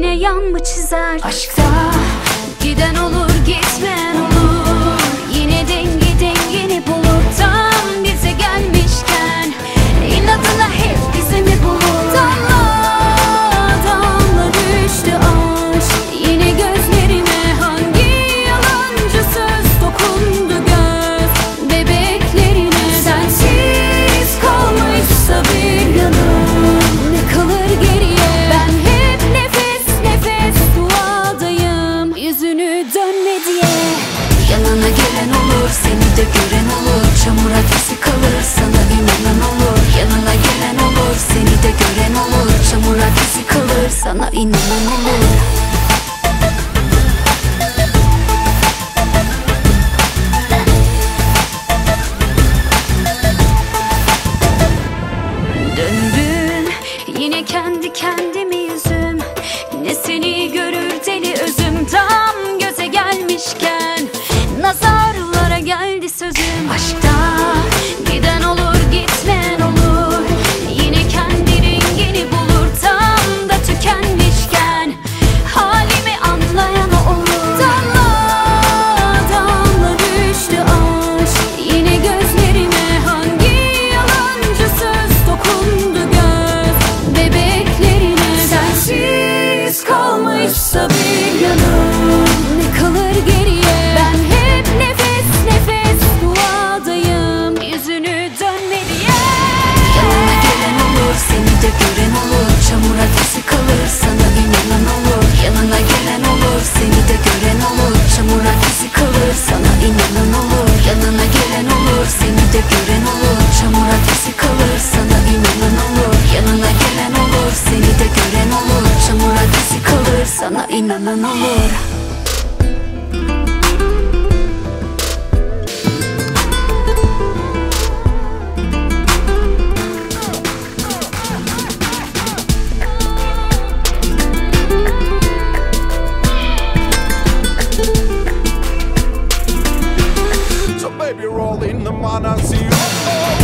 yine yan mı çizer? Aşkta giden olur gitmeyen olur seni de gören olur. Çamur ateşi kalır sana inanan olur. Yanına gelen olur seni de gören olur. Çamur ateşi kalır sana inanan olur. Döndüm yine kendi kendimi yüzüm. Ne seni görür deli özüm. Tam göze gelmişken seni de gören olur Çamur ateşi kalır sana inanan olur Yanına gelen olur seni de gören olur Çamur ateşi kalır sana inanan olur baby roll in the monosuit.